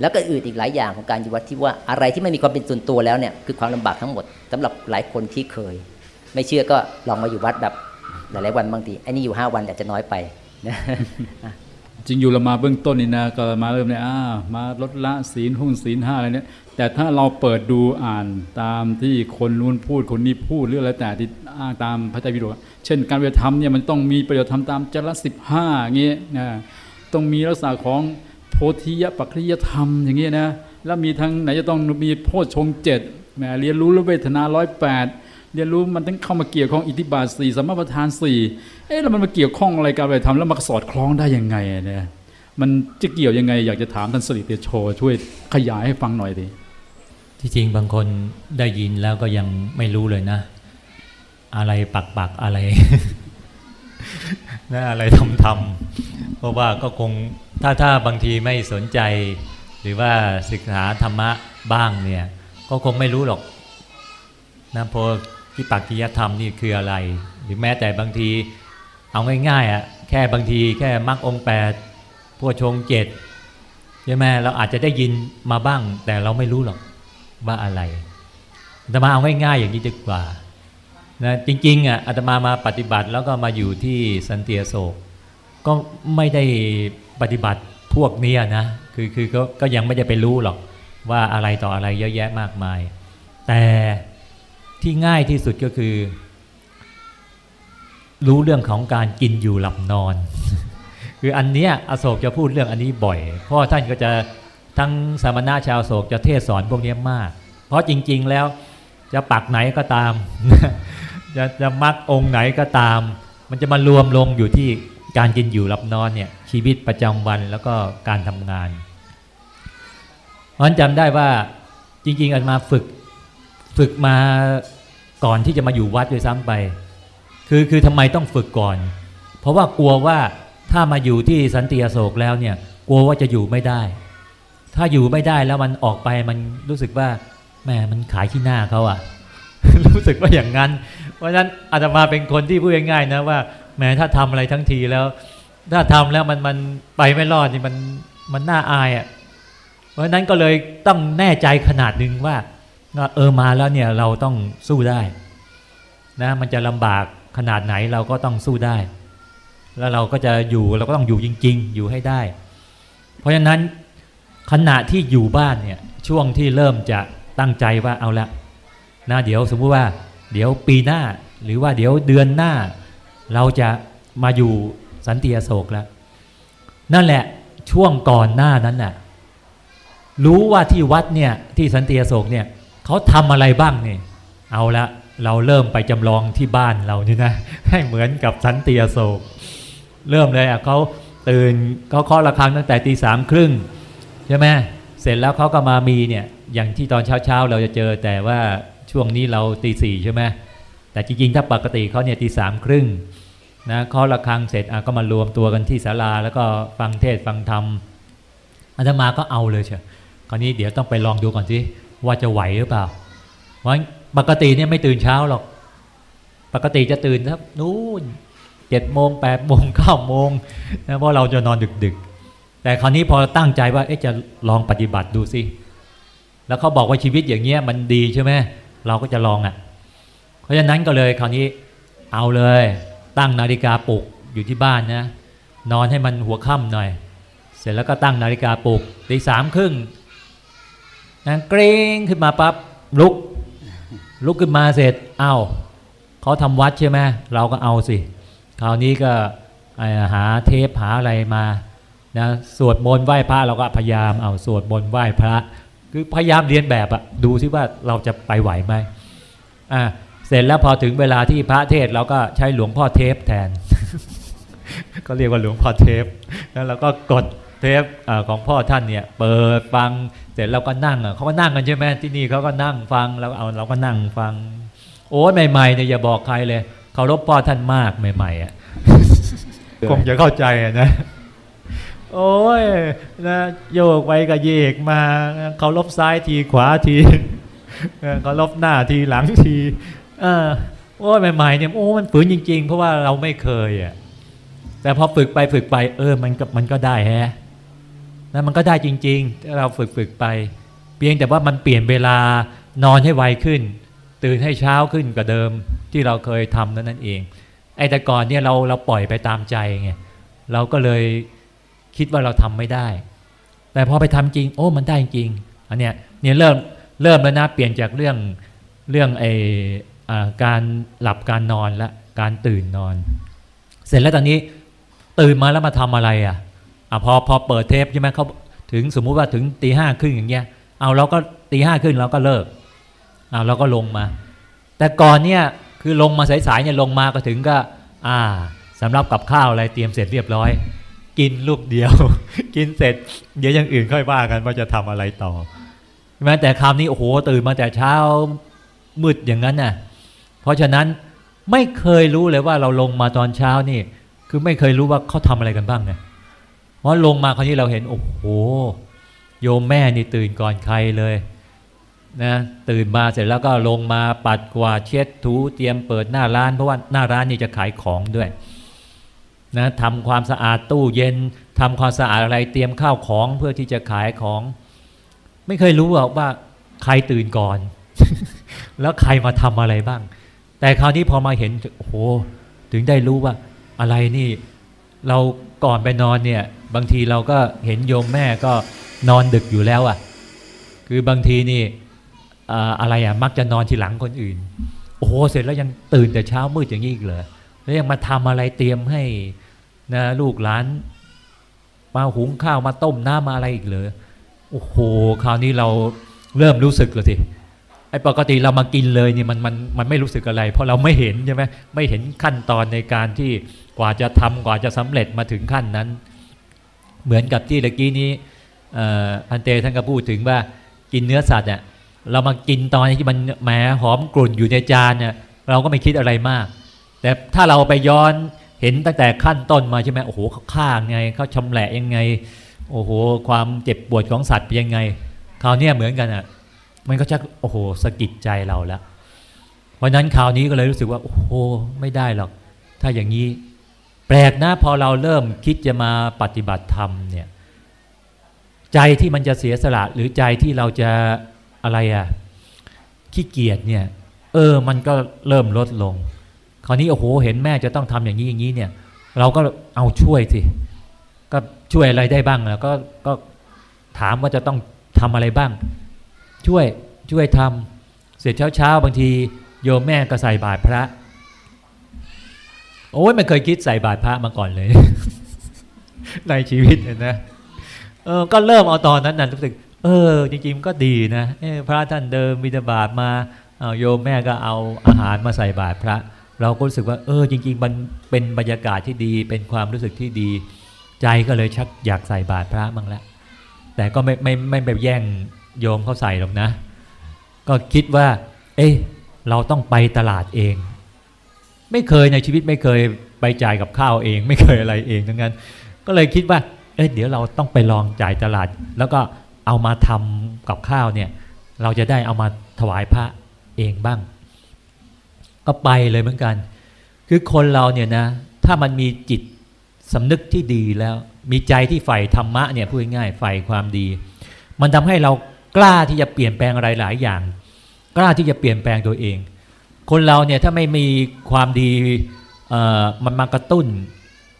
แล้วก็อื่นอีกหลายอย่างของการอยู่วัดที่ว่าอะไรที่ไม่มีความเป็นส่วนตัวแล้วเนี่ยคือความลำบากทั้งหมดสำหรับหลายคนที่เคย ไม่เชื่อก็ลองมาอยู่วัดแบบหลายๆวันบางทีไอ้นี่อยู่ห้าวันอาจจะน้อยไปจริงอยู่เรามาเบื้องต้นนี่นะก็มาเริ่มเนี่ยอ่ามาลดละศีลหุ้นศีลห้าอะไรเนี่ยแต่ถ้าเราเปิดดูอ่านตามที่คนนู้นพูดคนนี้พูดหรืออะไรแต่ที่อ้างตามพระไตรปิฎกเช่นการปฏิบัติธรรมเนี่ยมันต้องมีปฏิบัติธรรมตามจารสิบห้าอย่างเงี้ยนะต้องมีลักษณะของ โพธิยปัจจยธรรมอย่างเงี้นะแล้วมีทั้งไหนจะต้องมีโพชฌงเจ็ดแหมเรียนรู้แล้วเวทนาร้อยแปดเรียนรู้มันต้องเข้ามาเกี่ยวข้องอิทธิบาทสี่สัมมาประธานสี่เอ๊ะแล้วมันมาเกี่ยวข้องอะไรกับอะไรทำแล้วมาสอดคล้องได้ยังไงเนี่ยมันจะเกี่ยวยังไง อยากจะถามท่านสริเตโชช่วยขยายให้ฟังหน่อยดิที่จริงบางคนได้ยินแล้วก็ยังไม่รู้เลยนะ อะไรปักปักอะไร นะอะไรทำทำเพราะว่าก็คงถ้าถ้าบางทีไม่สนใจ หรือว่าศึกษาธรรมะบ้างเนี่ยก็คงไม่รู้หรอกนะเพราะที่ปักกิยธรรมนี่คืออะไร หรือแม้แต่บางทีเอาง่ายๆอะแค่บางทีแค่มรรคองแปดพวชงเจ็ดใช่ไหมเราอาจจะได้ยินมาบ้าง แต่เราไม่รู้หรอกว่าอะไรอาตมาเอาง่ายๆอย่างนี้ดีกว่า นะจริงๆอะอาตมามาปฏิบัติแล้วก็มาอยู่ที่สันเติอโศก ก็ไม่ได้ปฏิบัติพวกนี้นะคือคือก็ก็ยังไม่ได้ไปรู้หรอกว่าอะไรต่ออะไรเยอะแยะมากมาย แต่ที่ง่ายที่สุดก็คือ รู้เรื่องของการกินอยู่หลับนอน คืออันเนี้ยอโศกจะพูดเรื่องอันนี้บ่อย เพราะท่านก็จะทั้งสามณะชาวโศกจะเทศสอนพวกนี้มาก เพราะจริง ๆแล้ว จะปักไหนก็ตาม จะจะมักองค์ไหนก็ตาม มันจะมารวมลงอยู่ที่การกินอยู่หลับนอนเนี่ยชีวิตประจำวันแล้วก็การทำงานเพราะฉะนั้นจำได้ว่าจริง ๆอันมาฝึกฝึกมาก่อนที่จะมาอยู่วัดด้วยซ้ำไป คือคือทำไมต้องฝึกก่อน เพราะว่ากลัวว่าถ้ามาอยู่ที่สันติอโศกแล้วเนี่ยกลัวว่าจะอยู่ไม่ได้ ถ้าอยู่ไม่ได้แล้วมันออกไปมันรู้สึกว่า แหมมันขายที่หน้าเขาอะรู้สึกว่าอย่างนั้น เพราะฉะนั้นอาตมาเป็นคนที่พูดง่ายๆนะว่าแหมถ้าทำอะไรทั้งทีแล้ว ถ้าทำแล้วมันมันไปไม่รอดนี่มันมันน่าอายอะ่ะ เพราะฉะนั้นก็เลยต้องแน่ใจขนาดหนึ่งว่าเออมาแล้วเนี่ยเราต้องสู้ได้นะมันจะลำบากขนาดไหนเราก็ต้องสู้ได้ แล้วเราก็จะอยู่เราก็ต้องอยู่จริง ๆ อยู่ให้ได้ เพราะฉะนั้นขณะที่อยู่บ้านเนี่ยช่วงที่เริ่มจะ ตั้งใจว่าเอาละนะเดี๋ยวสมมุติว่าเดี๋ยวปีหน้าหรือว่าเดี๋ยวเดือนหน้า เราจะมาอยู่สันติอโศกแล้ว นั่นแหละช่วงก่อนหน้านั้นน่ะรู้ว่าที่วัดเนี่ยที่สันติอโศกเนี่ยเขาทำอะไรบ้างเนี่ยเอาละเราเริ่มไปจำลองที่บ้านเรานี่นะให้เหมือนกับสันติอโศก เริ่มเลยอะเขาตื่นเขาเคาะระฆังตั้งแต่ตีสามครึ่งใช่ไหมเสร็จแล้วเขาก็มามีเนี่ย อย่างที่ตอนเช้าๆเราจะเจอแต่ว่าช่วงนี้เราตีสี่ใช่ไหมแต่จริงๆ ถ้าปกติเขาเนี่ยตีสามครึ่งนะเคาะระฆังเสร็จก็มารวมตัวกันที่ศาลา แล้วก็ฟังเทศฟังธรรมอาตมาก็เอาเลยเชียวคราวนี้เดี๋ยวต้องไปลองดูก่อนสิว่าจะไหวหรือเปล่าเพราะปกติเนี่ยไม่ตื่นเช้าหรอก ปกติจะตื่นครับนู้นเจ็ดโมงแปดโมงเก้าโมงนะเพราะเราจะนอนดึกๆ แต่คราวนี้พอตั้งใจว่าจะลองปฏิบัติดูสิ แล้วเขาบอกว่าชีวิตอย่างเงี้ยมันดีใช่ไหมเราก็จะลองอะ เพราะฉะนั้นก็เลยคราวนี้เอาเลย ตั้งนาฬิกาปลุกอยู่ที่บ้านนะนอนให้มันหัวค่ำหน่อย เสร็จแล้วก็ตั้งนาฬิกาปลุกตีสามครึ่งนะเกรงขึ้นมาปั๊บลุก ลุกขึ้นมาเสร็จเอา้าเขาทำวัดใช่ไหมเราก็เอาสิ คราวนี้ก็หาเทปหาอะไรมานะสวดมนต์ไหว้พระเราก็พยายามเอาสวดมนต์ไหว้พระ คือพยายามเรียนแบบอะดูซิว่าเราจะไปไหวไหมอ่าเสร็จแล้วพอถึงเวลาที่พระเทศเราก็ใช้หลวงพ่อเทปแทน ก็เรียกว่าหลวงพ่อเทป แล้วเราก็กดเทปของพ่อท่านเนี่ยเปิดฟังเสร็จเราก็นั่งอะเขาก็นั่งกันใช่ไหมที่นี่เขาก็นั่งฟังแล้วเอาเราก็นั่งฟัง โอ้ใหม่ๆเนี่ยอย่าบอกใครเลยเคารพพ่อท่านมากใหม่ๆอะคงจะเข้าใจอะนะ โอ้ยนะโยกไปกับเยกมาเคารพซ้ายทีขวาทีเคารพหน้าทีหลังทีเออโอ้ยใหม่ๆเนี่ยโอ้มันฝืนจริง ๆ เพราะว่าเราไม่เคยอะแต่พอฝึกไปฝึกไป เออมันก็มันก็ได้แฮะนะมันก็ได้จริงๆถ้าเราฝึกฝึกไป เพียงแต่ว่ามันเปลี่ยนเวลานอนให้ไวขึ้น ตื่นให้เช้าขึ้นกว่าเดิมที่เราเคยทำนั้นนั่นเองไอ้แต่ก่อนเนี่ยเราเราปล่อยไปตามใจไงเราก็เลย คิดว่าเราทำไม่ได้ แต่พอไปทำจริง โอ้มันได้จริงอันเนี้ยเนี่ยเริ่มเริ่มแล้วนะเปลี่ยนจากเรื่องเรื่องไออการหลับการนอนและการตื่นนอน เสร็จแล้วตอนนี้ตื่นมาแล้วมาทำอะไรอะอะพอพอเปิดเทปใช่ไหมเขาถึงสมมุติว่าถึงตีห้าครึ่งอย่างเงี้ย เอาเราก็ตีห้าครึ่งเราก็เลิกเอาเราก็ลงมา แต่ก่อนเนี่ยคือลงมาสายๆเนี่ยลงมาก็ถึงก็ อ่าสำหรับกับข้าวอะไรเตรียมเสร็จเรียบร้อย กินลูกเดียว กินเสร็จ เดี๋ยวอย่างอื่นค่อยว่ากันว่าจะทำอะไรต่อแม้แต่คราวนี้โอ้โหตื่นมาแต่เช้ามืดอย่างนั้นน่ะ เพราะฉะนั้นไม่เคยรู้เลยว่าเราลงมาตอนเช้านี่ คือไม่เคยรู้ว่าเขาทำอะไรกันบ้างไงเพราะลงมาคราวนี้เราเห็นโอ้โห โยมแม่นี่ตื่นก่อนใครเลยนะตื่นมาเสร็จแล้วก็ลงมาปัดกวาดเช็ดถูเตรียมเปิดหน้าร้านเพราะว่าหน้าร้านนี่จะขายของด้วย นะทำความสะอาดตู้เย็นทำความสะอาดอะไรเตรียมข้าวของเพื่อที่จะขายของ ไม่เคยรู้หรอกว่าใครตื่นก่อน แล้วใครมาทำอะไรบ้าง แต่คราวนี้พอมาเห็นโอ้โหถึงได้รู้ว่าอะไรนี่ เราก่อนไปนอนเนี่ย บางทีเราก็เห็นโยมแม่ก็นอนดึกอยู่แล้วอะ่ะ คือบางทีนี่อะไรอะ่ะมักจะนอนทีหลังคนอื่น โอ้โหเสร็จแล้วยังตื่นแต่เช้ามืดอย่างนี้อีกเลยแล้วยังมาทำอะไรเตรียมให้ นะลูกหลาน มาหุงข้าวมาต้มน้ำมาอะไรอีกเลยโอ้โหคราวนี้เราเริ่มรู้สึกเลยสิไอ้ปกติเรามากินเลยนี่มันมันมันไม่รู้สึกอะไร เพราะเราไม่เห็นใช่ไหมไม่เห็นขั้นตอนในการที่กว่าจะทำกว่าจะสำเร็จมาถึงขั้นนั้น เหมือนกับที่ตะกี้นี้พันเตท่านก็พูดถึงว่ากินเนื้อสัตว์เนี่ยเรามากินตอนที่มันแหมหอมกลุ่นอยู่ในจานเนี่ยเราก็ไม่คิดอะไรมาก แต่ถ้าเราไปย้อน เห็นตั้งแต่ขั้นต้นมาใช่ไหมโอ้โหเขาฆ่าไงเขาชำแหละยังไง โอ้โห ความเจ็บปวดของสัตว์เป็นยังไงคราวนี้เหมือนกันอะ มันก็จะโอ้โหสะกิดใจเราแล้วเพราะนั้นคราวนี้ก็เลยรู้สึกว่าโอ้โหไม่ได้หรอก ถ้าอย่างนี้ แปลกนะพอเราเริ่มคิดจะมาปฏิบัติธรรมเนี่ย ใจที่มันจะเสียสละหรือใจที่เราจะอะไรอะขี้เกียจเนี่ย เออ มันก็เริ่มลดลง คราวนี้โอ้โหเห็นแม่จะต้องทำอย่างนี้อย่างนี้เนี่ย เราก็เอาช่วยสิก็ช่วยอะไรได้บ้างแล้วก็ก็ถามว่าจะต้องทำอะไรบ้าง ช่วยช่วยทำเสร็จเช้าเช้าบางทีโยมแม่ก็ใส่บาตรพระ โอ้ยไม่เคยคิดใส่บาตรพระมาก่อนเลย ในชีวิตเนี่ยนะเออก็เริ่มเอาตอนนั้นนะรู้สึกเออ จริงๆก็ดีนะพระท่านเดิมบิณฑบาตมาเอาโยมแม่ก็เอาอาหารมาใส่บาตรพระ เราก็รู้สึกว่า เออ จริง ๆ มันเป็นบรรยากาศที่ดี เป็นความรู้สึกที่ดี ใจก็เลยชักอยากใส่บาตรพระบ้างล้วแต่ก็ไม่ไม่ไม่ไปแย่งโยมเขาใส่หรอกนะ ก็คิดว่า เอ๊ะเราต้องไปตลาดเอง ไม่เคยในชีวิตไม่เคยไปจ่ายกับข้าวเอง ไม่เคยอะไรเองทั้งนั้น ก็เลยคิดว่า เอ๊ะเดี๋ยวเราต้องไปลองจ่ายตลาด แล้วก็เอามาทำกับข้าวเนี่ย เราจะได้เอามาถวายพระเองบ้าง ก็ไปเลยเหมือนกัน คือคนเราเนี่ยนะ ถ้ามันมีจิตสำนึกที่ดีแล้ว มีใจที่ใฝ่ธรรมะเนี่ยพูดง่ายๆใฝ่ความดี มันทำให้เรากล้าที่จะเปลี่ยนแปลงอะไรหลายอย่าง กล้าที่จะเปลี่ยนแปลงตัวเอง คนเราเนี่ยถ้าไม่มีความดีมันมากระตุ้น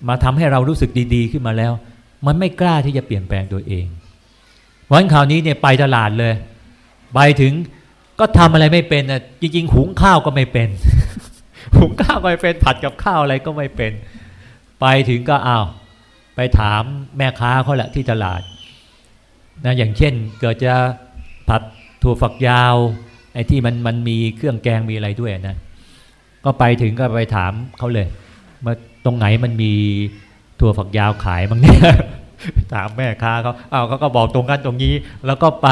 มาทำให้เรารู้สึกดี ๆ ขึ้นมาแล้ว มันไม่กล้าที่จะเปลี่ยนแปลงตัวเองวันคราวนี้เนี่ยไปตลาดเลย ไปถึง ก็ทำอะไรไม่เป็นอะจริงๆ หุงข้าวก็ไม่เป็น หุงข้าวก็ไม่เป็นผัดกับข้าวอะไรก็ไม่เป็น ไปถึงก็อ้าวไปถามแม่ค้าเขาแหละที่ตลาดนะอย่างเช่นเกิดจะผัดถั่วฝักยาวไอ้ที่มันมันมีเครื่องแกงมีอะไรด้วยนะ ก็ไปถึงก็ไปถามเขาเลยมาตรงไหนมันมีถั่วฝักยาวขายบ้างเนี่ยถามแม่ค้าเขาเอ้าวเขาก็บอกตรงกันตรงนี้ แล้วก็ไป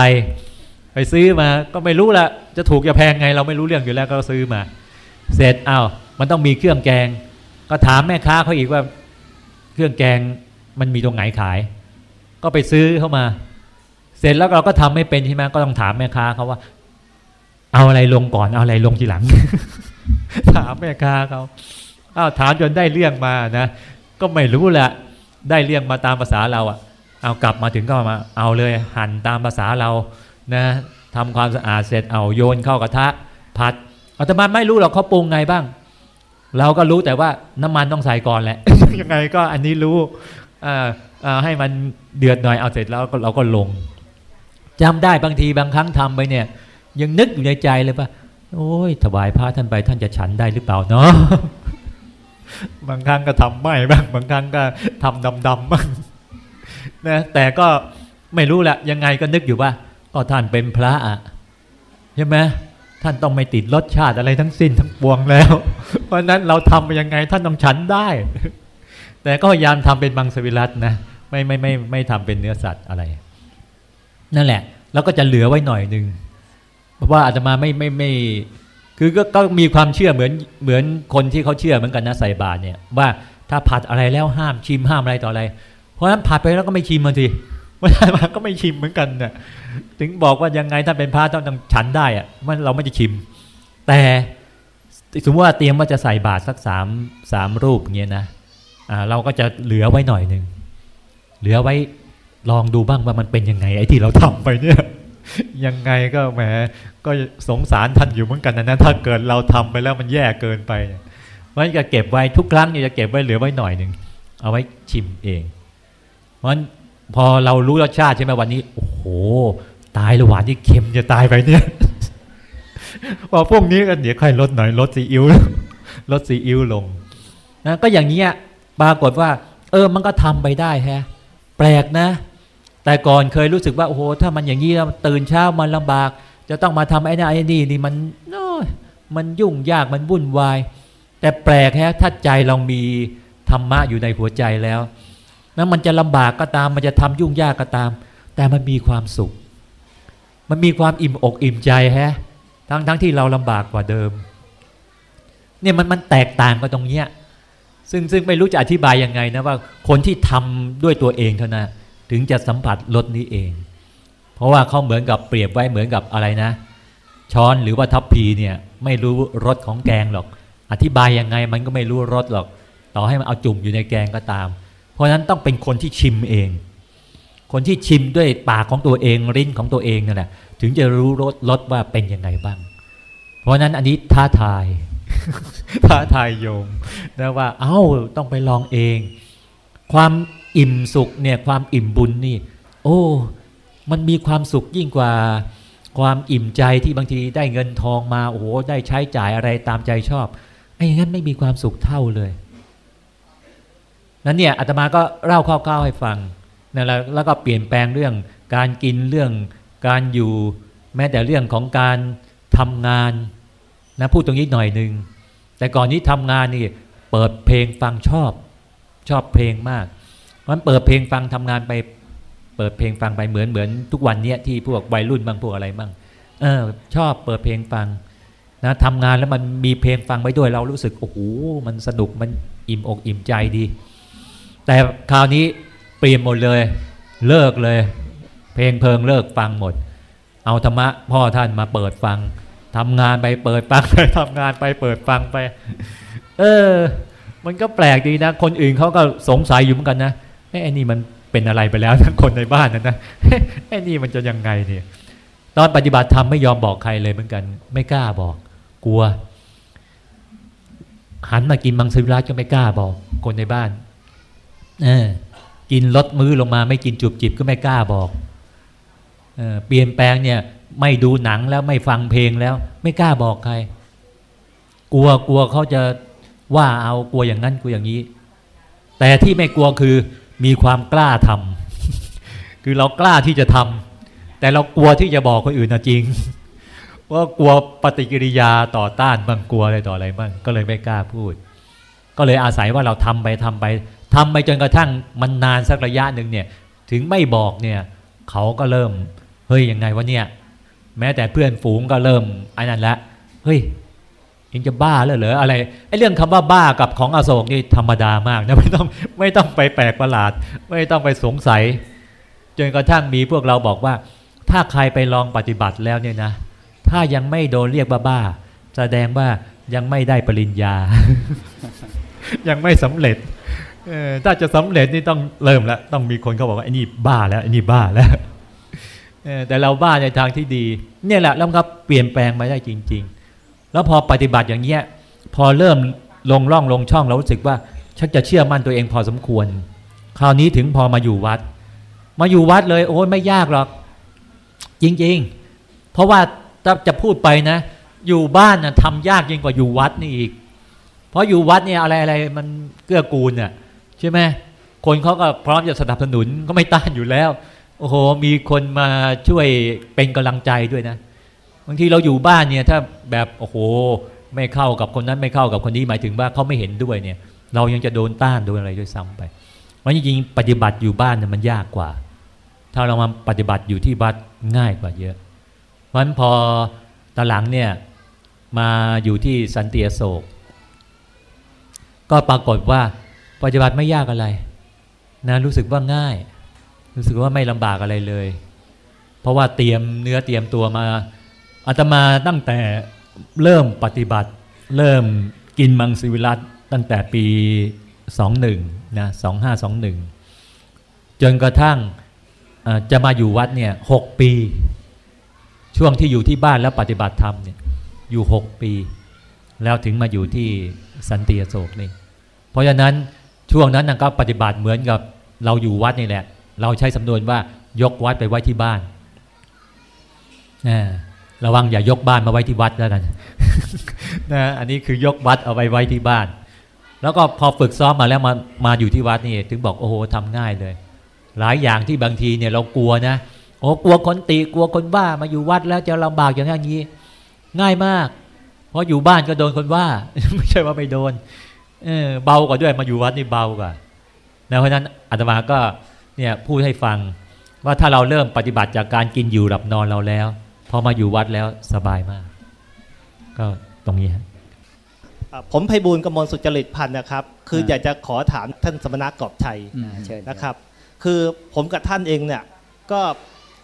ไปซื้อมาก็ไม่รู้ละจะถูกจะแพงไง เราไม่รู้เรื่องอยู่แล้วก็ซื้อมา เสร็จอ้าวมันต้องมีเครื่องแกง ก็ถามแม่ค้าเขาอีกว่าเครื่องแกงมันมีตรงไหนขาย ก็ไปซื้อเข้ามา เสร็จแล้วเราก็ทำไม่เป็นใช่ไหมก็ต้องถามแม่ค้าเขาว่า เอาอะไรลงก่อนเอาอะไรลงทีหลัง ถามแม่ค้าเขาอ้าวถามจนได้เรื่องมานะก็ไม่รู้แหละได้เรื่องมาตามภาษาเราอะเอากลับมาถึงก็มา เอาเลยหั่นตามภาษาเรา นะทำความสะอาดเสร็จเอาโยนเข้ากระทะผัดอาตมาไม่รู้หรอกเขาปรุงไงบ้าง เราก็รู้แต่ว่าน้ำมันต้องใส่ก่อนแหละยังไงก็อันนี้รู้ให้มันเดือดหน่อยเอาเสร็จแล้วเราก็ลงจำได้บางทีบางครั้งทำไปเนี่ย ยังนึกอยู่ในใจเลยว่าโอ้ยถวายพระท่านไปท่านจะฉันได้หรือเปล่าเนาะบางครั้งก็ทำไม่บ้างบางครั้งก็ทำดำๆบ้างนะแต่ก็ไม่รู้แหละยังไงก็นึกอยู่ว่า ก็ท่านเป็นพระอะใช่ไหมท่านต้องไม่ติดรสชาติอะไรทั้งสิ้นทั้งปวงแล้ว เพราะนั้นเราทำยังไงท่านต้องฉันได้ แต่ก็พยายามทำเป็นมังสวิรัตนะไม่ไม่ไม่ไม่ทำเป็นเนื้อสัตว์อะไร นั่นแหละ แล้วก็จะเหลือไว้หน่อยหนึ่งเพราะว่าอาจจะมาไม่ไม่ไม่คือก็ก็มีความเชื่อเหมือนเหมือนคนที่เขาเชื่อเหมือนกันนะใส่บาตรเนี่ย ว่าถ้าผัดอะไรแล้วห้ามชิมห้ามอะไรต่ออะไร เพราะฉะนั้นผัดไปแล้วก็ไม่ชิมมันสิ ไม่ได้มาก็ไม่ชิมเหมือนกันน่ะถึงบอกว่ายังไงถ้าเป็นพระต้องฉันได้อะมันเราไม่จะชิม แต่สมมติว่าเตรียมว่าจะใส่บาตรสักสามสามรูปเงี้ยนะอ่าเราก็จะเหลือไว้หน่อยหนึ่งเหลือไว้ลองดูบ้างว่ามันเป็นยังไงไอ้ที่เราทำไปเนี่ยยังไงก็แหมก็สงสารท่านอยู่เหมือนกันนะนะถ้าเกิดเราทำไปแล้วมันแย่เกินไปเนี่ยมันจะเก็บไว้ทุกครั้งเนี่ยจะเก็บไว้เหลือไว้หน่อยหนึ่งเอาไว้ชิมเองเพราะฉะนั้น พอเรารู้รสชาติใช่ไหมวันนี้ โอ้โห ตายและหว่านที่เค็มจะตายไปเนี่ยพอพวกนี้ก็เดี๋ยวค่อยลดหน่อยลดซีอิ๊วลดซีอิ๊วลงนะก็อย่างเงี้ยปรากฏว่า เออมันก็ทำไปได้แฮะ แปลกนะ แต่ก่อนเคยรู้สึกว่าโอ้โหถ้ามันอย่างนี้แล้วตื่นเช้ามันลำบาก จะต้องมาทำไอ้นั่นไอ้นี่นี่มันโอ้ยมันยุ่งยากมันวุ่นวาย แต่แปลกแฮะถ้าใจเรามีธรรมะอยู่ในหัวใจแล้ว นั้นมันจะลำบากก็ตาม มันจะทำยุ่งยากก็ตาม แต่มันมีความสุข มันมีความอิ่มอกอิ่มใจแฮะ ทั้งทั้งที่เราลำบากกว่าเดิม เนี่ยมันมันแตกต่างกันตรงเนี้ย ซึ่งซึ่งไม่รู้จะอธิบายยังไงนะว่าคนที่ทำด้วยตัวเองเท่านั้นถึงจะสัมผัสรสนี้เอง เพราะว่าเขาเหมือนกับเปรียบไว้เหมือนกับอะไรนะ ช้อนหรือว่าทัพพีเนี่ยไม่รู้รสของแกงหรอก อธิบายยังไงมันก็ไม่รู้รสหรอก ต่อให้มันเอาจุ่มอยู่ในแกงก็ตาม ราะฉะนั้นต้องเป็นคนที่ชิมเอง คนที่ชิมด้วยปากของตัวเองลิ้นของตัวเองนั่นแหละถึงจะรู้รสรสว่าเป็นยังไงบ้าง เพราะฉะนั้นอันนี้ท้าทายท้าทายโยมนะว่าเอ้าต้องไปลองเอง ความอิ่มสุขเนี่ยความอิ่มบุญนี่ โอ้ มันมีความสุขยิ่งกว่าความอิ่มใจที่บางทีได้เงินทองมาโอ้โหได้ใช้จ่ายอะไรตามใจชอบไอ้อย่างนั้นไม่มีความสุขเท่าเลย นั้นเนี่ยอาตมาก็เล่าคร่าวๆให้ฟังนะแล้วแล้วก็เปลี่ยนแปลงเรื่องการกินเรื่องการอยู่แม้แต่เรื่องของการทำงานนะพูดตรงนี้หน่อยหนึ่งแต่ก่อนนี้ทำงานนี่เปิดเพลงฟังชอบชอบเพลงมากมันเปิดเพลงฟังทำงานไป เปิดเพลงฟังไปเหมือนเหมือนทุกวันเนี้ยที่พวกวัยรุ่นบางพวกอะไรบ้างเออชอบเปิดเพลงฟังนะทำงานแล้วมันมีเพลงฟังไปด้วยเรารู้สึกโอ้โหมันสนุกมันอิ่มอกอิ่มใจดี แต่คราวนี้เปลี่ยนหมดเลย เลิกเลย เพลงเพลิงเลิกฟังหมด เอาธรรมะพ่อท่านมาเปิดฟังทำงานไปเปิดฟังไปทำงานไปเปิดฟังไป เออ มันก็แปลกดีนะ คนอื่นเขาก็สงสัยอยู่เหมือนกันนะไอ้นี่มันเป็นอะไรไปแล้วทั้งคนในบ้านนั้นนะไอ้นี่มันจะยังไงเนี่ยตอนปฏิบัติธรรมไม่ยอมบอกใครเลยเหมือนกัน ไม่กล้าบอก กลัวหันมากินมังสวิรัตก็ไม่กล้าบอก คนในบ้าน กินลดมือลงมาไม่กินจุบจิบก็ไม่กล้าบอกเออเปลี่ยนแปลงเนี่ยไม่ดูหนังแล้วไม่ฟังเพลงแล้ว ไม่กล้าบอกใคร กลัวกลัวเขาจะว่าเอากลัวอย่างนั้นกลัวอย่างนี้ แต่ที่ไม่กลัวคือมีความกล้าทำคือเรากล้าที่จะทำแต่เรากลัวที่จะบอกคนอื่นนะจริงว่ากลัวปฏิกิริยาต่อต้านบางกลัวอะไรต่ออะไรบ้างก็เลยไม่กล้าพูด ก็เลยอาศัยว่าเราทำไปทำไป ทำไปจนกระทั่งมันนานสักระยะหนึ่งเนี่ยถึงไม่บอกเนี่ยเขาก็เริ่มเฮ้ยยังไงวะเนี่ยแม้แต่เพื่อนฝูงก็เริ่มไอ้นั่นละเฮ้ยยังจะบ้าเลยเหรออะไรไอ้เรื่องคำว่าบ้ากับของอโศกนี่ธรรมดามากนะไม่ต้องไม่ต้องไปแปลกประหลาด ไม่ต้องไปสงสัย จนกระทั่งมีพวกเราบอกว่า ถ้าใครไปลองปฏิบัติแล้วเนี่ยนะ ถ้ายังไม่โดนเรียกบ้าบ้าแสดงว่ายังไม่ได้ปริญญา ยังไม่สำเร็จ ถ้าจะสำเร็จนี่ต้องเริ่มแล้วต้องมีคนเขาบอกว่าไอ้นี่บ้าแล้วไอ้นี่บ้าแล้วแต่เราบ้าในทางที่ดี เนี่ยแหละแล้วครับเปลี่ยนแปลงมาได้จริง ๆ แล้วพอปฏิบัติอย่างเงี้ยพอเริ่มลงร่องลงช่องเรารู้สึกว่าชักจะเชื่อมั่นตัวเองพอสมควร คราวนี้ถึงพอมาอยู่วัด มาอยู่วัดเลย โอ้ยไม่ยากหรอก จริง ๆ เพราะว่าถ้าจะพูดไปนะ อยู่บ้านนะทำยากยิ่งกว่าอยู่วัดนี่อีก เพราะอยู่วัดเนี่ยอะไรอะไรมันเกื้อกูลน่ะ ใช่ไหมคนเขาก็พร้อมจะสนับสนุนก็ไม่ต้านอยู่แล้ว โอ้โห มีคนมาช่วยเป็นกำลังใจด้วยนะบางทีเราอยู่บ้านเนี่ยถ้าแบบโอ้โห ไม่เข้ากับคนนั้นไม่เข้ากับคนนี้หมายถึงว่าเขาไม่เห็นด้วยเนี่ย เรายังจะโดนต้านโดนอะไรด้วยซ้ำไปเพราะจริงๆปฏิบัติอยู่บ้านเนี่ยมันยากกว่า ถ้าเรามาปฏิบัติอยู่ที่วัดง่ายกว่าเยอะเพราะฉะนั้นพอตอนหลังเนี่ยมาอยู่ที่สันติโศก ก็ปรากฏว่า ปฏิบัติไม่ยากอะไรนะรู้สึกว่าง่าย รู้สึกว่าไม่ลำบากอะไรเลย เพราะว่าเตรียมเนื้อเตรียมตัวมาอาตมาตั้งแต่เริ่มปฏิบัติ เริ่มกินมังสวิรัตตั้งแต่ปี 21นะ2521 จนกระทั่งจะมาอยู่วัดเนี่ยหกปี ช่วงที่อยู่ที่บ้านแล้วปฏิบัติธรรมเนี่ยอยู่หกปี แล้วถึงมาอยู่ที่สันติโศกนี่เพราะฉะนั้น ช่วงนั้นนะก็ปฏิบัติเหมือนกับเราอยู่วัดนี่แหละ เราใช้สำนวนว่ายกวัดไปไว้ที่บ้านนะระวังอย่ายกบ้านมาไว้ที่วัดแล้วกันนะอันนี้คือยกวัดเอาไว้ไว้ที่บ้าน แล้วก็พอฝึกซ้อมมาแล้วมามาอยู่ที่วัดนี่ถึงบอกโอ้โหทำง่ายเลย หลายอย่างที่บางทีเนี่ยเรากลัวนะโอ้กลัวคนติกลัวคนบ้ามาอยู่วัดแล้วจะลำบากอย่างนี้ง่ายมาก เพราะอยู่บ้านก็โดนคนว่า ไม่ใช่ว่าไม่โดน เออเบากว่าด้วยมาอยู่วัดนี่เบากว่านะเพราะฉะนั้นอาตมาก็เนี่ยพูดให้ฟังว่าถ้าเราเริ่มปฏิบัติจากการกินอยู่หลับนอนเราแล้วพอมาอยู่วัดแล้วสบายมาก ก็ตรงนี้ฮะอ่าผมไพบูลย์กมลสุจริตพันธ์นะครับ คืออยากจะขอถามท่านสมณะกอบชัยอืมอ่าเชิญนะครับ คือผมกับท่านเองเนี่ยก็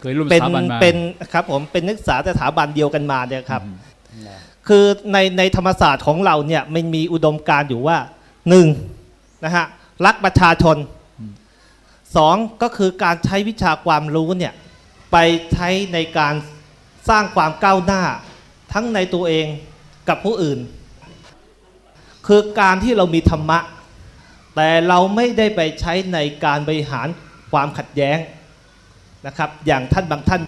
เคยร่วมเป็นสถาบันมาเป็นครับผมเป็นนักศึกษาสถาบันเดียวกันมาเนี่ยครับอืมนะ คือในในธรรมศาสตร์ของเราเนี่ยมันมีอุดมการอยู่ว่าหนึ่งนะฮะรักประชาชนสองก็คือการใช้วิชาความรู้เนี่ยไปใช้ในการสร้างความก้าวหน้า ทั้งในตัวเองกับผู้อื่น คือการที่เรามีธรรมะ แต่เราไม่ได้ไปใช้ในการบริหารความขัดแย้งนะครับ อย่างท่านบางท่าน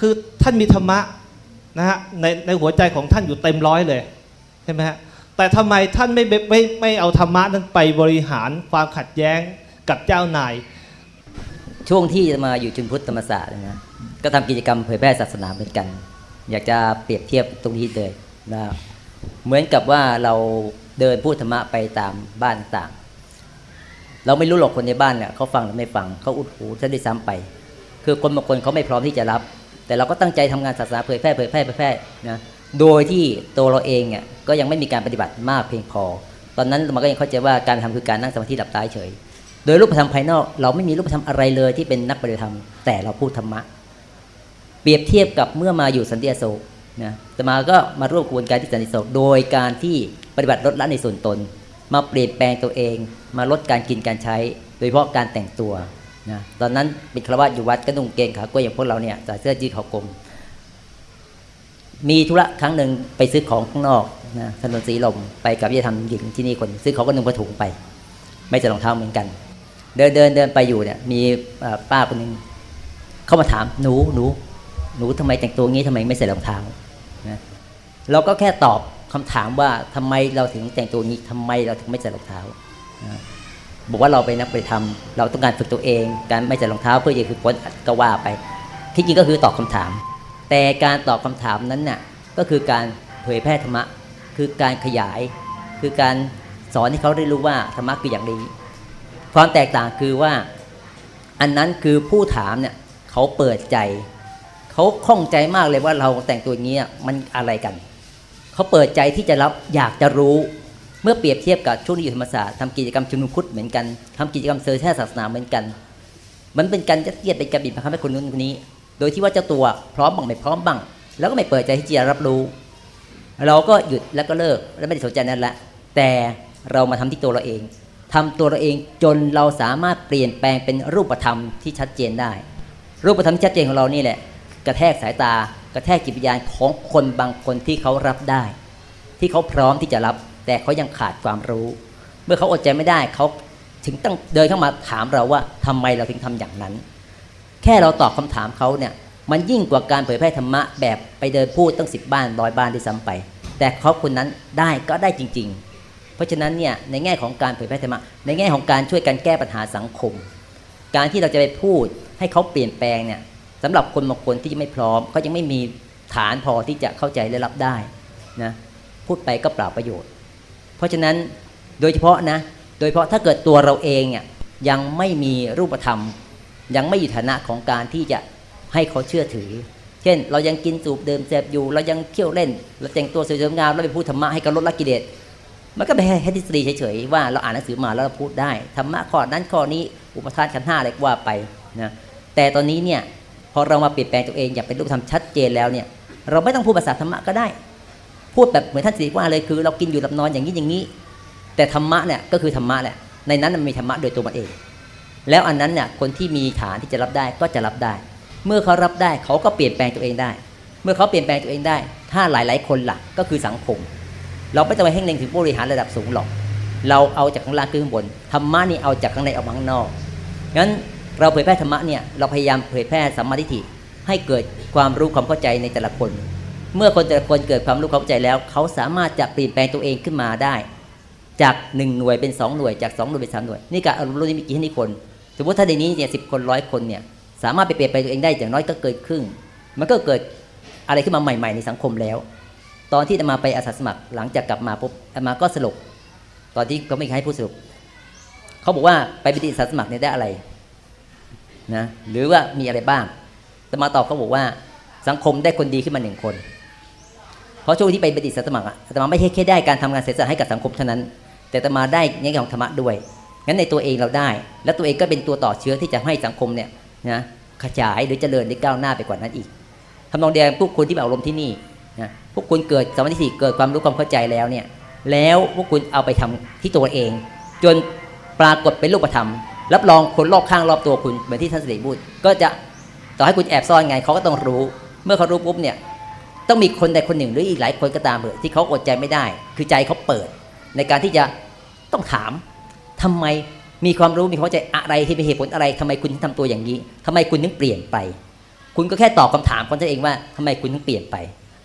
คือท่านมีธรรมะ นะฮะในในหัวใจของท่านอยู่เต็มร้อยเลยใช่ไหมฮะแต่ทำไมท่านไม่ไม่ไม่ไม่เอาธรรมะนั้นไปบริหารความขัดแย้งกับเจ้านาย ช่วงที่มาอยู่จุนพุทธธรรมศาสตร์นะก็ทำกิจกรรมเผยแพร่ศาสนาเหมือนกัน อยากจะเปรียบเทียบตรงนี้เลยนะเหมือนกับว่าเราเดินพูดธรรมะไปตามบ้านต่างเราไม่รู้หรอกคนในบ้านเนี่ยเขาฟังหรือไม่ฟังเขาอุดหูซะด้วยซ้ำไป คือคนบางคนเขาไม่พร้อมที่จะรับ แต่เราก็ตั้งใจทำงานศาสนาเผยแพร่เผยแพร่เผยแพร่นะโดยที่ตัวเราเองเนี่ยก็ยังไม่มีการปฏิบัติมากเพียงพอ ตอนนั้นมันก็ยังเข้าใจว่าการทำคือการนั่งสมาธิหลับตาเฉย โดยรูปธรรมภายนอก เราไม่มีรูปธรรมอะไรเลยที่เป็นนักปฏิบัติธรรม แต่เราพูดธรรมะ เปรียบเทียบกับเมื่อมาอยู่สันติโศกนะแต่มาก็มาร่วมกระบวนการที่สันติโศกโดยการที่ปฏิบัติลดละในส่วนตน มาเปลี่ยนแปลงตัวเอง มาลดการกินการใช้ โดยเฉพาะการแต่งตัว นะตอนนั้นเป็นครวาสอยู่วัดก็นุ่งเกงขากล้วยอย่างพวกเราเนี่ยใส่เสื้อยืดขากลม มีธุระครั้งหนึ่งไปซื้อของข้างนอกนะถนนสีลมไปกับยายธรรมหญิงที่นี่คนซื้อของก็นึ่งผ้าถุงไป ไม่ใส่รองเท้าเหมือนกัน เดินเดินเดินไปอยู่เนี่ย มีป้าคนหนึ่งเข้ามาถามหนูหนูหนูทำไมแต่งตัวงี้ทำไมไม่ใส่รองเท้านะเราก็แค่ตอบคำถามว่าทำไมเราถึงแต่งตัวงี้ทำไมเราถึงไม่ใส่รองเท้านะ บอกว่าเราเป็นนักปฏิธรรมเราต้องการฝึกตัวเอง การไม่ใส่รองเท้าเพื่อจะฝึกฝนก็ว่าไป ที่จริงก็คือตอบคำถาม แต่การตอบคำถามนั้นน่ะก็คือการเผยแพร่ธรรมะ คือการขยาย คือการสอนให้เขาได้รู้ว่าธรรมะคืออย่างนี้ความแตกต่างคือว่า อันนั้นคือผู้ถามเนี่ยเขาเปิดใจ เขาข้องใจมากเลยว่าเราแต่งตัวอย่างนี้มันอะไรกัน เขาเปิดใจที่จะรับอยากจะรู้ เมื่อเปรียบเทียบกับช่วงที่อยู่ธรรมศาสตร์ทำกิจกรรมชุมนุมพุทธเหมือนกันทำกิจกรรมเซอร์แท้ศาสนาเหมือนกัน มันเป็นการยัดเยียดเป็นการบีบบังคับให้คนนู้นคนนี้ โดยที่ว่าเจ้าตัวพร้อมบ้างไม่พร้อมบ้างแล้วก็ไม่เปิดใจที่จะรับรู้ เราก็หยุดแล้วก็เลิกแล้วไม่ได้สนใจนั้นละแต่เรามาทำที่ตัวเราเองทำตัวเราเองจนเราสามารถเปลี่ยนแปลงเป็นรูปธรรมที่ชัดเจนได้ รูปธรรมที่ชัดเจนของเรานี่แหละ กระแทกสายตากระแทกจิตวิญญาณของคนบางคนที่เขารับได้ ที่เขาพร้อมที่จะรับ แต่เขายังขาดความรู้ เมื่อเขาอดใจไม่ได้เขาถึงต้องเดินเข้ามาถามเราว่าทำไมเราถึงทำอย่างนั้น แค่เราตอบคำถามเขาเนี่ยมันยิ่งกว่าการเผยแพร่ธรรมะแบบไปเดินพูดตั้งสิบบ้านร้อยบ้านที่ซ้ำไป แต่เขาคนนั้นได้ก็ได้จริง ๆ เพราะฉะนั้นเนี่ยในแง่ของการเผยแพร่ธรรมะในแง่ของการช่วยกันแก้ปัญหาสังคม การที่เราจะไปพูดให้เขาเปลี่ยนแปลงเนี่ยสำหรับคนบางคนที่ยังไม่พร้อมเขายังไม่มีฐานพอที่จะเข้าใจและรับได้นะพูดไปก็เปล่าประโยชน์ เพราะฉะนั้นโดยเฉพาะนะ โดยเฉพาะถ้าเกิดตัวเราเองเนี่ยยังไม่มีรูปธรรม ยังไม่อยู่ฐานะของการที่จะให้เขาเชื่อถือ เช่น เรายังกินสูบเดิมเสพอยู่ เรายังเที่ยวเล่น เราแต่งตัวสวยๆงามแล้วไปพูดธรรมะให้กับลดละกิเลสมันก็เป็นแค่ทฤษฎีเฉยๆว่าเราอ่านหนังสือมาแล้วเราพูดได้ธรรมะข้อนั้นข้อนี้อุปทานขันห้าอะไรก็ว่าไปนะแต่ตอนนี้เนี่ยพอเรามาเปลี่ยนแปลงตัวเองอยางเป็นรูปธรรมชัดเจนแล้วเนี่ยเราไม่ต้องพูดภาษาธรรมะก็ได้ พูดแบบเหมือนท่านสิริว่าเลยคือ เรากินอยู่หลับนอนอย่างนี้อย่างนี้ แต่ธรรมะเนี่ยก็คือธรรมะแหละในนั้นมันมีธรรมะโดยตัวมันเอง แล้วอันนั้นเนี่ยคนที่มีฐานที่จะรับได้ก็จะรับได้ เมื่อเขารับได้เขาก็เปลี่ยนแปลงตัวเองได้ เมื่อเขาเปลี่ยนแปลงตัวเองได้ ถ้าหลายๆ คนล่ะก็คือสังคม เราไม่ต้องไปเพ่งเล็งถึงผู้บริหารระดับสูงหรอก เราเอาจากข้างล่างขึ้นข้างบนธรรมะนี่เอาจากข้างในออกมาข้างนอกงั้นเราเผยแพร่ธรรมะเนี่ยเราพยายามเผยแพร่สัมมาทิฏฐิให้เกิดความรู้ความเข้าใจในแต่ละคน เมื่อคนแต่ละคนเกิดความรู้ความเข้าใจแล้ว เขาสามารถจะเปลี่ยนแปลงตัวเองขึ้นมาได้ จากหนึ่งหน่วยเป็นสองหน่วยจากสองหน่วยเป็นสามหน่วย นี่การอารมณ์รู้นี่มีกี่ที่คน สมมติถ้าในนี้เนี่ยสิบคนร้อยคนเนี่ยสามารถไปเปลี่ยนแปลงตัวเองได้อย่างน้อยก็เกิดครึ่ง มันก็เกิดอะไรขึ้นมาใหม่ ๆ ในสังคมแล้ว ตอนที่จะมาไปอาสาสมัครหลังจากกลับมาปุ๊บมาก็สรุปตอนที่เขาไม่ให้พูดสรุปเขาบอกว่าไปปฏิอาสาสมัครเนี่ยได้อะไรนะหรือว่ามีอะไรบ้างแต่มาตอบเขาบอกว่าสังคมได้คนดีขึ้นมาหนึ่งคน ราะช่วงที่ไปปฏิสาสมัครอะอาตมาไม่ใช่แค่ได้การทำงานเสียสละให้กับสังคมเท่านั้น แต่อาตมาได้ในแง่ของธรรมะด้วย งั้นในตัวเองเราได้ และตัวเองก็เป็นตัวต่อเชื้อที่จะให้สังคมเนี่ยนะขยายหรือเจริญได้ก้าวหน้าไปกว่านั้นอีกทำนองเดียวกันพวกคุณที่มาอบรมที่นี่นะพวกคุณเกิดสมาธิสี่เกิดความรู้ความเข้าใจแล้วเนี่ย แล้วพวกคุณเอาไปทำที่ตัวเอง จนปรากฏเป็นรูปธรรม รับรองคนรอบข้างรอบตัวคุณเหมือนที่ท่านสิริพูดก็จะต่อให้คุณแอบซ่อนไงเขาก็ต้องรู้ เมื่อเขารู้ปุ๊บเนี่ย ต้องมีคนใดคนหนึ่งหรืออีกหลายคนก็ตามเถอะที่เขาอดใจไม่ได้ คือใจเขาเปิด ในการที่จะต้องถามทำไมมีความรู้มีความเข้าใจอะไรที่เป็นเหตุผลอะไรทำไมคุณถึงทำตัวอย่างนี้ทำไมคุณถึงเปลี่ยนไป คุณก็แค่ตอบคำถามคนตัวเองว่าทำไมคุณถึงเปลี่ยนไป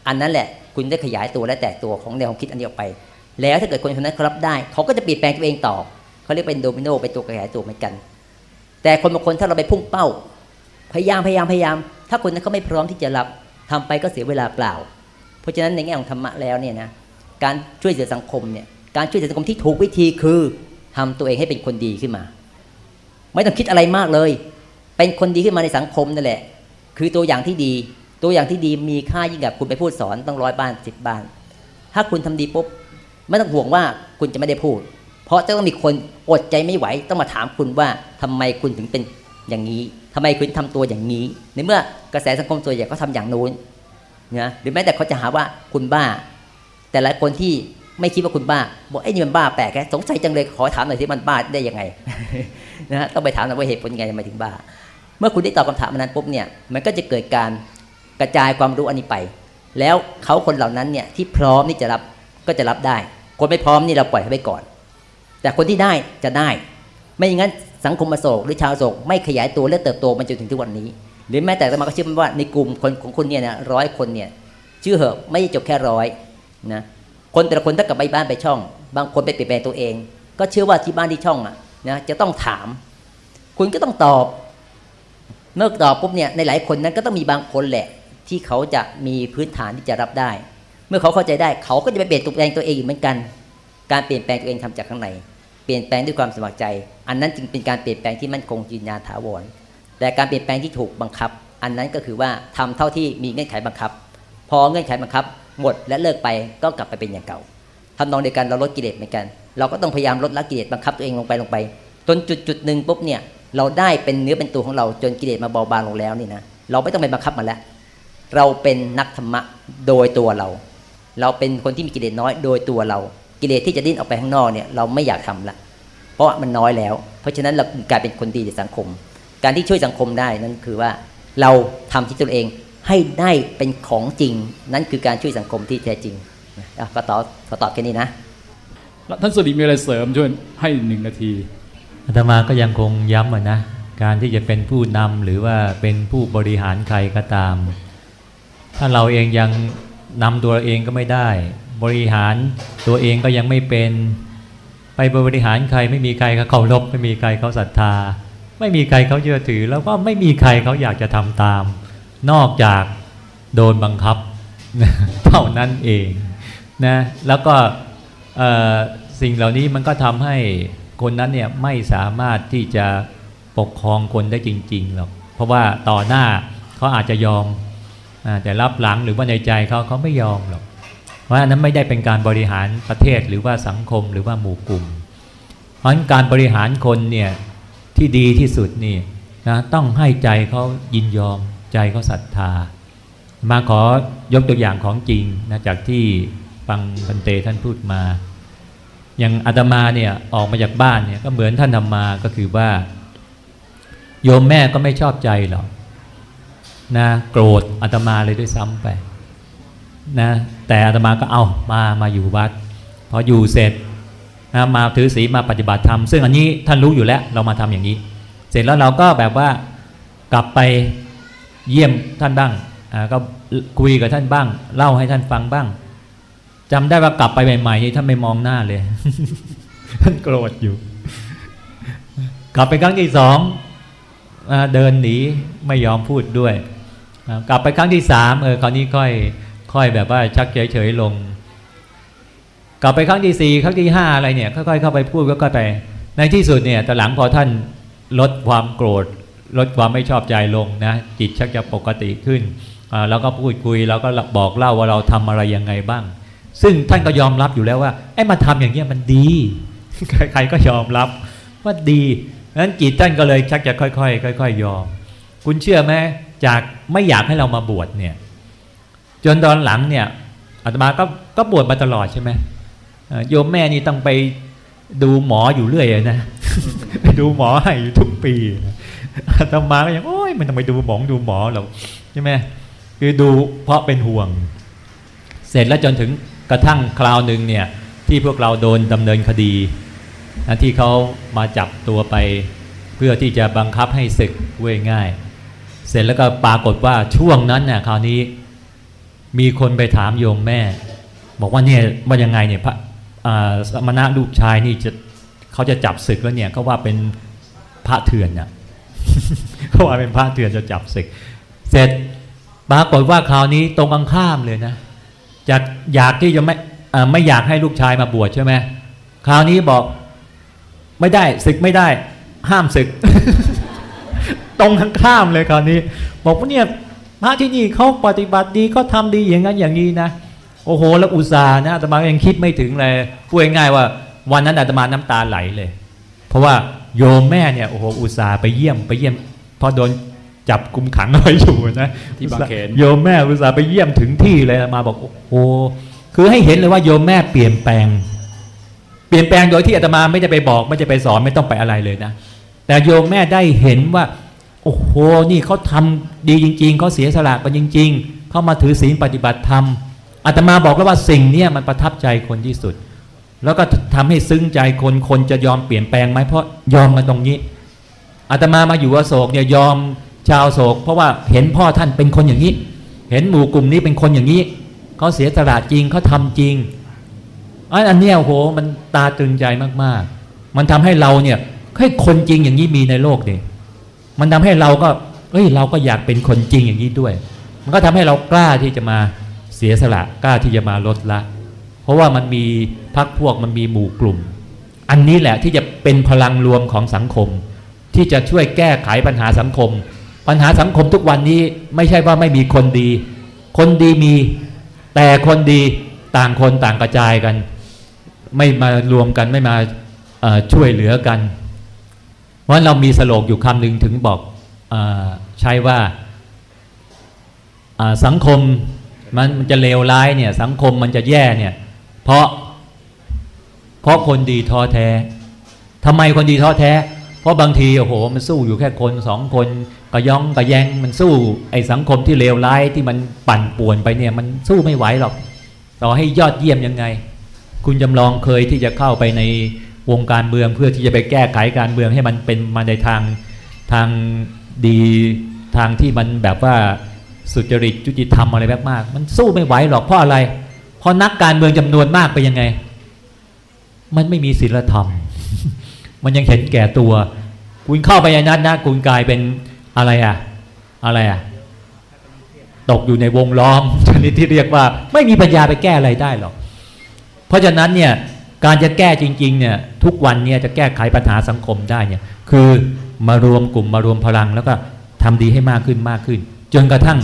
อันนั้นแหละคุณได้ขยายตัวและแตกตัวของแนวความคิดอันนี้ออกไป แล้วถ้าเกิดคนคนนั้นเขารับได้ เขาก็จะเปลี่ยนแปลงตัวเองต่อเขาเรียกเป็นโดมิโนเป็นตัวขยายตัวเหมือนกัน แต่คนบางคนถ้าเราไปพุ่งเป้า พยายามพยายามพยายาม ถ้าคนนั้นเขาไม่พร้อมที่จะรับ ทำไปก็เสียเวลาเปล่า เพราะฉะนั้นในแง่ของธรรมะแล้วเนี่ยนะการช่วยเหลือสังคมเนี่ยการช่วยเหลือสังคมที่ถูกวิธีคือทำตัวเองให้เป็นคนดีขึ้นมา ไม่ต้องคิดอะไรมากเลย เป็นคนดีขึ้นมาในสังคมนั่นแหละ คือตัวอย่างที่ดี ตัวอย่างที่ดีมีค่ายิ่งกว่าคุณไปพูดสอนต้องร้อยบ้านสิบบ้าน ถ้าคุณทำดีปุ๊บไม่ต้องห่วงว่าคุณจะไม่ได้พูด เพราะจะต้องมีคนอดใจไม่ไหวต้องมาถามคุณว่าทำไมคุณถึงเป็นอย่างนี้ ทำไมคุณทำตัวอย่างนี้ ในเมื่อกระแสสังคมส่วนใหญ่เขาทาอย่างนู้นนะหรือแม้แต่เขาจะหาว่าคุณบ้า แต่หลายคนที่ไม่คิดว่าคุณบ้าบอกไอ้นี่มันบ้าแปลกแค่สงสัยจังเลยขอถามหน่อยที่มันบ้าได้ยังไงนะต้องไปถามหน่อยว่าเหตุผลยังไงทำไมถึงบ้า เมื่อคุณได้ตอบคำถามนั้นปุ๊บเนี่ยมันก็จะเกิดการกระจายความรู้อันนี้ไป แล้วเขาคนเหล่านั้นเนี่ยที่พร้อมที่จะรับก็จะรับได้ คนไม่พร้อมนี่เราปล่อยเขาไปก่อน แต่คนที่ได้จะได้ ไม่อย่างนั้น สังคมอโศกหรือชาวโศกไม่ขยายตัวและเติบโตมันจนถึงทุกวันนี้ หรือแม้แต่สมาก็เชื่อว่าในกลุ่มคนของคุณเนี่ยนะร้อยคนเนี่ยชื่อเหอะไม่ได้จบแค่ร้อยนะคนแต่ละคนถ้ากลับไปบ้านไปช่อง บางคนไปเปลี่ยนแปลงตัวเอง ก็เชื่อว่าที่บ้านที่ช่องอะนะจะต้องถาม คุณก็ต้องตอบ เมื่อตอบปุ๊บเนี่ยในหลายคนนั้นก็ต้องมีบางคนแหละ ที่เขาจะมีพื้นฐานที่จะรับได้ เมื่อเขาเข้าใจได้เขาก็จะไปเปลี่ยนตัวเองตัวเองอีกเหมือนกัน การเปลี่ยนแปลงตัวเองทำจากข้างใน เปลี่ยนแปลงด้วยความสมัครใจ อันนั้นจึงเป็นการเปลี่ยนแปลงที่มั่นคงยืนยานถาวร แต่การเปลี่ยนแปลงที่ถูกบังคับ อันนั้นก็คือว่าทำเท่าที่มีเงื่อนไขบังคับ พอเงื่อนไขบังคับ หมดและเลิกไปก็กลับไปเป็นอย่างเก่าทำนองเดียวกันเราลดกิเลสเหมือนกัน เราก็ต้องพยายามลดละกิเลสบังคับตัวเองลงไปลงไปจนจุดจุดหนึ่งปุ๊บเนี่ยเราได้เป็นเนื้อเป็นตัวของเราจนกิเลสมาเบาบางลงแล้วนี่นะเราไม่ต้องไปบังคับมันแล้ว เราเป็นนักธรรมะโดยตัวเรา เราเป็นคนที่มีกิเลสน้อยโดยตัวเรา กิเลสที่จะดิ้นออกไปข้างนอกเนี่ยเราไม่อยากทำละเพราะว่ามันน้อยแล้ว เพราะฉะนั้นเรากลายเป็นคนดีในสังคม การที่ช่วยสังคมได้นั่นคือว่าเราทำที่ตัวเองให้ได้เป็นของจริง นั่นคือการช่วยสังคมที่แท้จริงอะก็ตอบก็ตอบแค่นี้นะแล้วท่านสุริมีอะไรเสริมช่วยให้หนึ่งนาทีอาตมาก็ยังคงย้ำอะนะการที่จะเป็นผู้นำหรือว่าเป็นผู้บริหารใครก็ตาม ถ้าเราเองยังนำตัวเองก็ไม่ได้ บริหารตัวเองก็ยังไม่เป็น ไปบริหารใครไม่มีใครเขาเคารพไม่มีใครเขาศรัทธา ไม่มีใครเขาเชื่อถือ แล้วก็ไม่มีใครเขาอยากจะทำตาม นอกจากโดนบังคับเท่านั้นเองนะแล้วก็สิ่งเหล่านี้มันก็ทำให้คนนั้นเนี่ยไม่สามารถที่จะปกครองคนได้จริงๆหรอกเพราะว่าต่อหน้าเขาอาจจะยอมแต่รับหลังหรือว่าในใจเขาเขาไม่ยอมหรอก เพราะอันนั้นไม่ได้เป็นการบริหารประเทศหรือว่าสังคมหรือว่าหมู่กลุ่ม เพราะฉะนั้นการบริหารคนเนี่ยที่ดีที่สุดนี่นะต้องให้ใจเขายินยอมใจเขาศรัทธา มาขอยกตัวอย่างของจริงนะจากที่ฟังพันเตท่านพูดมาอย่างอาตมาเนี่ยออกมาจากบ้านเนี่ยก็เหมือนท่านทำมาก็คือว่า โยมแม่ก็ไม่ชอบใจหรอกนะโกรธอาตมาเลยด้วยซ้ำไป นะแต่อาตมาก็เอามามาอยู่วัดพออยู่เสร็จนะมาถือศีลมาปฏิบัติธรรมซึ่งอันนี้ท่านรู้อยู่แล้วเรามาทำอย่างนี้ เสร็จแล้วเราก็แบบว่ากลับไปเยี่ยมท่านบ้างก็คุยกับท่านบ้าง เล่าให้ท่านฟังบ้างจำได้ว่ากลับไปใหม่ๆนี่ท่านไม่มองหน้าเลยท่านโกรธอยู่ กลับไปครั้งที่สองเดินหนีไม่ยอมพูดด้วย กลับไปครั้งที่สามเออคราวนี้ค่อย ค่อยแบบว่าชักเฉยๆลง กลับไปครั้งที่สี่ครั้งที่ห้าอะไรเนี่ยค่อยๆเข้าไปพูดก็ค่อยไป ในที่สุดเนี่ยแต่หลังพอท่านลดความโกรธ ลดความไม่ชอบใจลงนะจิตชักจะปกติขึ้นอ่าแล้วก็พูดคุยแล้วก็บอกเล่าว่าเราทำอะไรยังไงบ้าง ซึ่งท่านก็ยอมรับอยู่แล้วว่าไอ้มาทำอย่างเงี้ยมันดีใครๆก็ยอมรับว่าดีนั้นจิตท่านก็เลยชักจะค่อยๆค่อยๆยอม คุณเชื่อไหมจากไม่อยากให้เรามาบวชเนี่ย จนตอนหลังเนี่ยอาตมาก็ก็บวชมาตลอดใช่ไหมโยมแม่นี่ต้องไปดูหมออยู่เรื่อยนะไปดูหมอให้อยู่ทุกปีอาตมาก็ยังโอ้ยมันต้องไปดูหมอดูหมอหรอกใช่ไหมคือดูเพราะเป็นห่วง เสร็จแล้วจนถึงกระทั่งคราวหนึ่งเนี่ยที่พวกเราโดนดำเนินคดีนะที่เขามาจับตัวไป เพื่อที่จะบังคับให้ศึกเว้ยง่าย เสร็จแล้วก็ปรากฏว่าช่วงนั้นเนี่ยคราวนี้ มีคนไปถามโยมแม่ บอกว่าเนี่ยว่ายังไงเนี่ยพระสมณะลูกชายนี่จะเขาจะจับศึกแล้วเนี่ยเขาว่าเป็นพระเถื่อนน่ะเขาว่าเป็นพระเถื่อนจะจับศึก เสร็จปรากฏว่าคราวนี้ตรงกันข้ามเลยนะจากอยากที่จะไม่ไม่อยากให้ลูกชายมาบวชใช่ไหมคราวนี้บอกไม่ได้ศึกไม่ได้ ห้ามศึก ตรงกันข้ามเลยคราวนี้ บอกว่าเนี่ย ระที่นี่เขาปฏิบัติดีเขาทำดีอย่างนั้นอย่างนี้นะโอ้โห แล้วอุตส่าห์นะอาตมายังคิดไม่ถึงเลยพูดง่ายๆว่าวันนั้นอาตมาน้ำตาไหลเลย เพราะว่าโยมแม่เนี่ยโอ้โหอุตส่าห์ไปเยี่ยมไปเยี่ยมพอโดนจับกุมขังเอาไว้อยู่นะที่บางเขนโยมแม่อุตส่าห์ไปเยี่ยมถึงที่เลยอาตมาบอกโอ้โหคือให้เห็นเลยว่าโยมแม่เปลี่ยนแปลง เปลี่ยนแปลงโดยที่อาตมาไม่ได้ไปบอกไม่ได้ไปสอนไม่ต้องไปอะไรเลยนะ แต่โยมแม่ได้เห็นว่า โอ้โหนี่เขาทำดีจริง ๆเขาเสียสละกันจริง ๆเขามาถือศีลปฏิบัติธรรมอาตมาบอกแล้วว่าสิ่งเนี้ยมันประทับใจคนที่สุด แล้วก็ทำให้ซึ้งใจคนคนจะยอมเปลี่ยนแปลงไหมเพราะยอมกันตรงนี้อาตมามาอยู่อโศกเนี่ยยอมชาวโศก เพราะว่าเห็นพ่อท่านเป็นคนอย่างนี้ เห็นหมู่กลุ่มนี้เป็นคนอย่างนี้เขาเสียสละจริงเขาทำจริงอันนี้โอ้โหมันตาตึงใจมากๆ มันทำให้เราเนี่ยให้คนจริงอย่างนี้มีในโลกเนี่ย มันทำให้เราก็ เอ้ย เราก็อยากเป็นคนจริงอย่างนี้ด้วย มันก็ทำให้เรากล้าที่จะมาเสียสละกล้าที่จะมาลดละ เพราะว่ามันมีพักพวกมันมีหมู่กลุ่ม อันนี้แหละที่จะเป็นพลังรวมของสังคม ที่จะช่วยแก้ไขปัญหาสังคม ปัญหาสังคมทุกวันนี้ไม่ใช่ว่าไม่มีคนดี คนดีมี แต่คนดีต่างคนต่างกระจายกัน ไม่มารวมกันไม่มาช่วยเหลือกัน เพราะเรามีสโลกอยู่คำหนึ่งถึงบอกอใช้ว่าอ่าสังคมมันมันจะเลวร้ายเนี่ย สังคมมันจะแย่เนี่ย เพราะ เพราะคนดีท้อแท้ทำไมคนดีท้อแท้ เพราะบางทีโอ้โห มันสู้อยู่แค่คนสองคนกระย่องกระแยงมันสู้ไอ้สังคมที่เลวร้ายที่มันปั่นป่วนไปเนี่ย มันสู้ไม่ไหวหรอก ต่อให้ยอดเยี่ยมยังไง คุณจำลองเคยที่จะเข้าไปใน วงการเมืองเพื่อที่จะไปแก้ไขการเมืองให้มันเป็นมาในทางทางดีทางที่มันแบบว่าสุจริตยุติธรรมอะไรแบบมาก มันสู้ไม่ไหวหรอกเพราะอะไร เพราะนักการเมืองจำนวนมากไปยังไง มันไม่มีศีลธรรม มันยังเห็นแก่ตัว คุณเข้าไปในนั้นนะคุณกลายเป็นอะไรอะอะไรอะตกอยู่ในวงล้อมชนิดที่เรียกว่า ไม่มีปัญญาไปแก้อะไรได้หรอก เพราะฉะนั้นเนี่ย การจะแก้จริงๆเนี่ยทุกวันเนี่ยจะแก้ไขปัญหาสังคมได้เนี่ยคือมารวมกลุ่มมารวมพลัง แล้วก็ทำดีให้มากขึ้นมากขึ้น จนกระทั่ง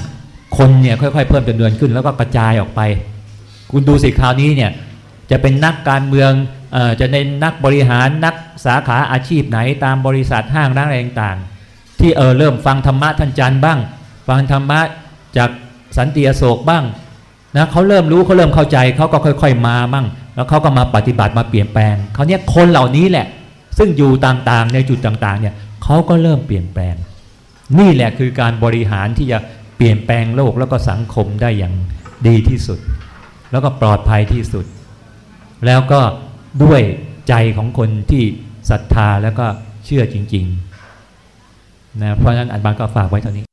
คนเนี่ยค่อยๆ เพิ่มจำนวนขึ้น แล้วก็กระจายออกไป คุณดูสิคราวนี้เนี่ยจะเป็นนักการเมืองอจะเป็นนักบริหารนักสาขาอาชีพไหนตามบริษัทห้างร้านอะไรต่างๆ ที่เออเริ่มฟังธรรมะท่านจันบ้าง ฟังธรรมะจากสันติอโศกบ้างนะเขาเริ่มรู้เขาเริ่มเข้าใจเขาก็ค่อย ๆ มามั่ง แล้วเขาก็มาปฏิบัติมาเปลี่ยนแปลงเขาเนี่ยคนเหล่านี้แหละ ซึ่งอยู่ต่างๆ ในจุดต่างๆเนี่ยเขาก็เริ่มเปลี่ยนแปลง นี่แหละคือการบริหารที่จะเปลี่ยนแปลงโลกแล้วก็สังคมได้อย่างดีที่สุด แล้วก็ปลอดภัยที่สุด แล้วก็ด้วยใจของคนที่ศรัทธาแล้วก็เชื่อจริงๆนะเพราะฉะนั้นอันบางก็ฝากไว้เท่านี้